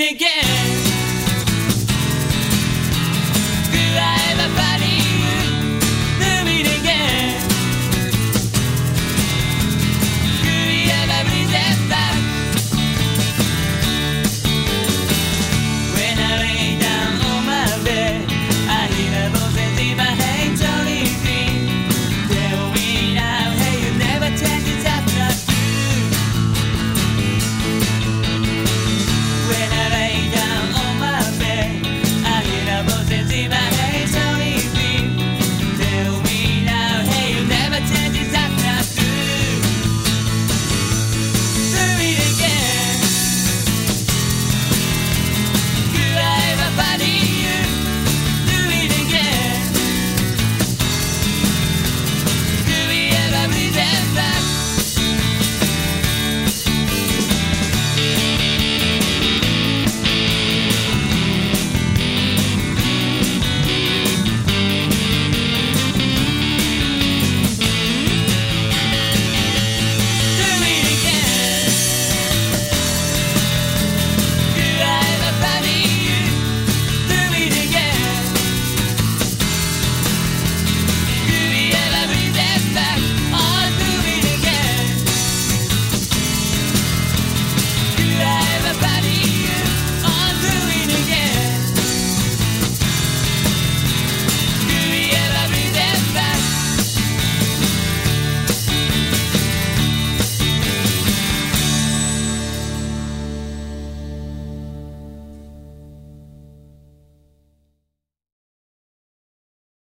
it again.